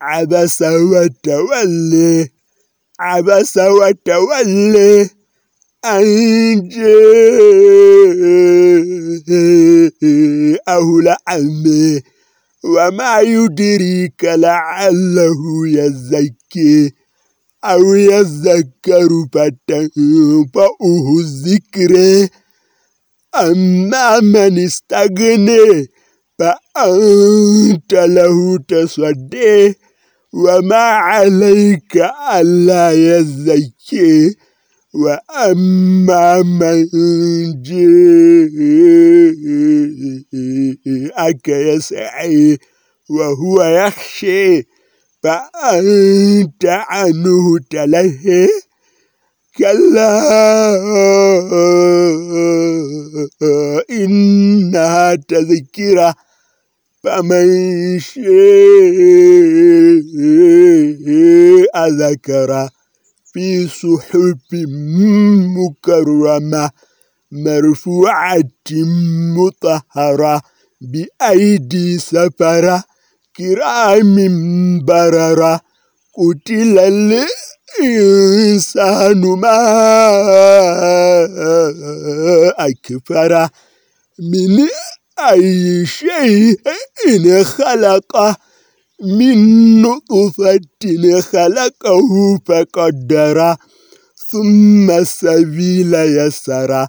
عبس وتولي عبس وتولي أن جاءه لعمه وما يدريك لعله يزكي أو يذكر فتنفعه الذكر. أما من استغني فأنت له تصدي. وما عليك ألا يزكي وأما من جاءك يسعي وهو يخشي فأنت عنه تلهي كلا إنها تذكرة فمن شاء ذكر في صحف مكرمة مرفوعة مطهرة بأيدي سفرة كرام بررة قتل الإنسان ما أكفر من أي شيء خلقه من نطفة خلقه فقدر. ثم السبيل يسر.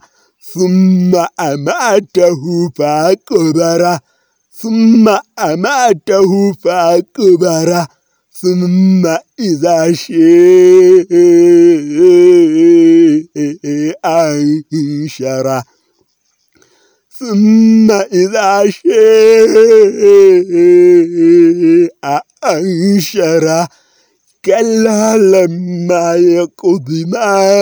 ثم أماته فأكبر. ثم أماته فأكبر. ثم إذا شيء أنشر. ثم إذا شيء أنشر كلا لما يقض ما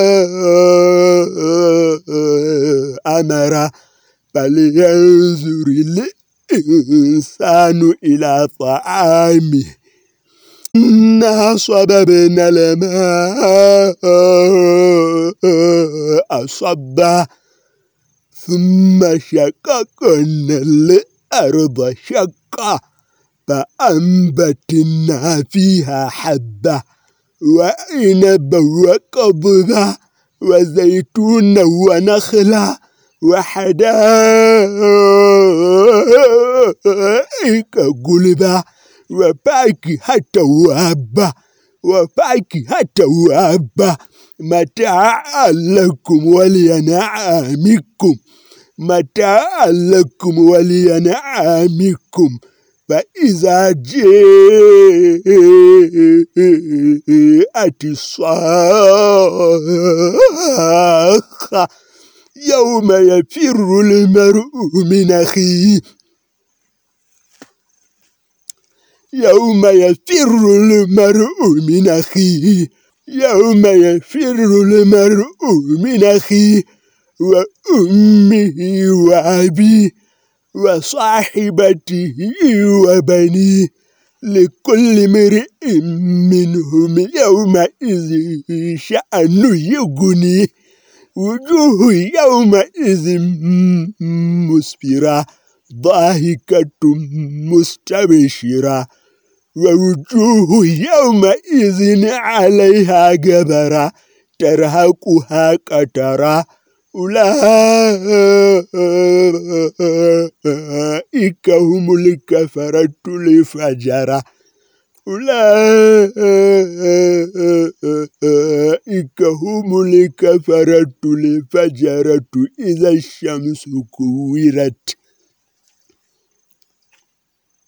أمر فلينظر الإنسان إلى طعامه. إنا صببنا الماء أصبا ثم شققنا الأرض شقا فأنبتنا فيها حبة وعنبا وقضبا وزيتونا ونخلا وحدائق قلبا وفاكهة وابا وفاكهة وابا متاعا لكم ولينعامكم. متاعا لكم ولينعامكم. فإذا جاءت الصاخة يوم يفر المرء من أخيه. يوم يفر المرء من أخيه. يوم يفر المرء من أخيه وأمه وأبيه وصاحبته وبنيه لكل مرء منهم يومئذ شأن يغنيه وجوه يومئذ مسفرة ضاحكة مستبشرة. ووجوه يومئذ عليها جبرة ترهقها قترة أولئك هم الكفرة الفجرة أولئك هم الكفرة الفجرة إذا الشمس كورت